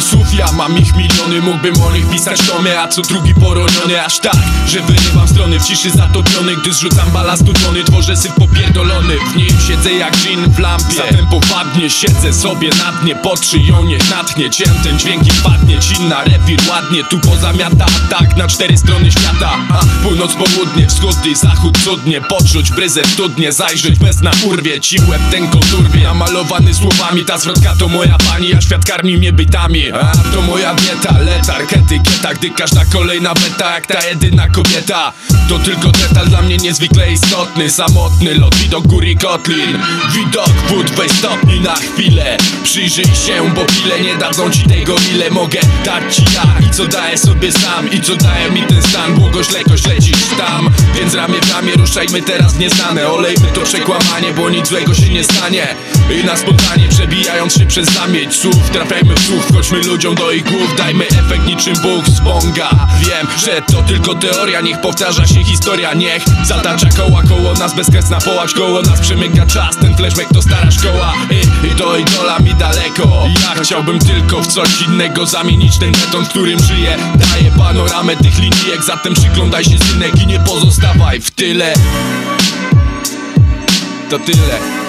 tyle ja mam ich miliony Mógłbym o nich pisać tomy, a co drugi poroniony Aż tak, że wyrywam strony w ciszy zatopiony Gdy zrzucam balastu tony, tworzę syf popierdolony. W nim siedzę jak dżin w lampie. Zatem powadnie siedzę sobie na dnie Pod szyją niech natchnie. Cię ten dźwięk i padnie Ci na rewir ładnie, tu pozamiata Tak na cztery strony świata a, Północ, południe, wschód i zachód cudnie. Poczuć bryzę studnie, zajrzeć bez na urwie. Ci łeb ten konturwie, namalowany słowami Ta zwrotka to moja pani, a świat karmi mnie bytami A to moja dieta, letarg, etykieta Gdy każda kolejna beta jak ta jedyna kobieta. To tylko detal dla mnie niezwykle istotny Samotny lot, widok gór i kotlin. Widok wód, weź stopni na chwilę. Przyjrzyj się, bo pile nie dadzą ci tego ile mogę dać ci ja I co daję sobie sam, i co daje mi ten stan. Błogoślejkość lecisz tam, więc ramię w ramię ruszajmy teraz nieznane. Olejmy to przekłamanie, bo nic złego się nie stanie. I na spontanie przebijając się przez zamieć słów Trafiajmy w słuch, chodźmy ludziom do ich głów Dajmy efekt niczym Bóg z bonga. Wiem, że to tylko teoria, niech powtarza się historia. Niech zatacza koła koło nas, bezkresna połać koło nas Przemyka czas, ten flashback to stara szkoła I, i do idola mi daleko. Ja chciałbym tylko w coś innego zamienić ten beton, którym żyję. Daję panoramę tych linijek, zatem przyglądaj się synek i nie pozostawaj w tyle. To tyle